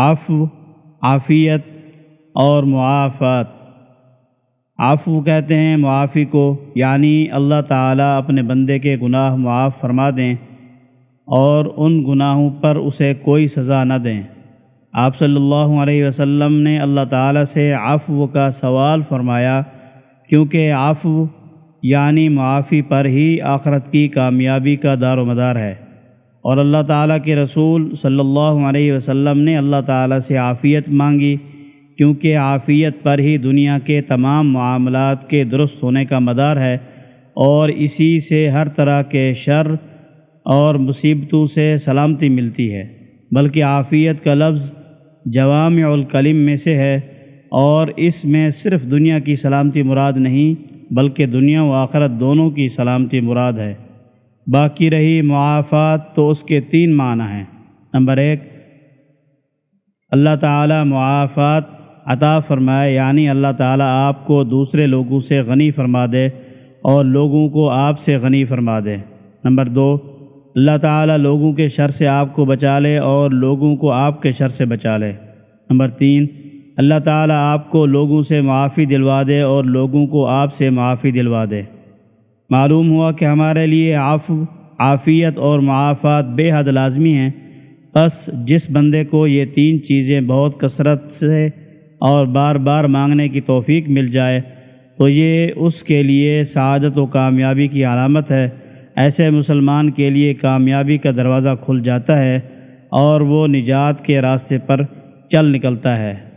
عفو، عافیت اور معافات۔ عفو کہتے ہیں معافی کو یعنی اللہ تعالیٰ اپنے بندے کے گناہ معاف فرما دیں اور ان گناہوں پر اسے کوئی سزا نہ دیں۔ آپ صلی اللہ علیہ وسلم نے اللہ تعالیٰ سے عفو کا سوال فرمایا، کیونکہ عفو یعنی معافی پر ہی آخرت کی کامیابی کا دار و مدار ہے۔ اور اللہ تعالیٰ کے رسول صلی اللہ علیہ وسلم نے اللہ تعالیٰ سے عافیت مانگی، کیونکہ عافیت پر ہی دنیا کے تمام معاملات کے درست ہونے کا مدار ہے اور اسی سے ہر طرح کے شر اور مصیبتوں سے سلامتی ملتی ہے۔ بلکہ عافیت کا لفظ جوامع الکلم میں سے ہے اور اس میں صرف دنیا کی سلامتی مراد نہیں، بلکہ دنیا و آخرت دونوں کی سلامتی مراد ہے۔ باقی رہی معافات تو اس کے تین معنی ہیں۔ نمبر ایک، اللہ تعالیٰ معافات عطا فرمائے یعنی اللہ تعالیٰ آپ کو دوسرے لوگوں سے غنی فرما دے اور لوگوں کو آپ سے غنی فرما دے۔ نمبر دو، اللہ تعالیٰ لوگوں کے شر سے آپ کو بچا لے اور لوگوں کو آپ کے شر سے بچا لے۔ نمبر تین، اللہ تعالیٰ آپ کو لوگوں سے معافی دلوا دے اور لوگوں کو آپ سے معافی دلوا دے۔ معلوم ہوا کہ ہمارے لیے عفو عافیت اور معافات بے حد لازمی ہیں۔ بس جس بندے کو یہ تین چیزیں بہت کثرت سے اور بار بار مانگنے کی توفیق مل جائے، تو یہ اس کے لیے سعادت و کامیابی کی علامت ہے۔ ایسے مسلمان کے لیے کامیابی کا دروازہ کھل جاتا ہے اور وہ نجات کے راستے پر چل نکلتا ہے۔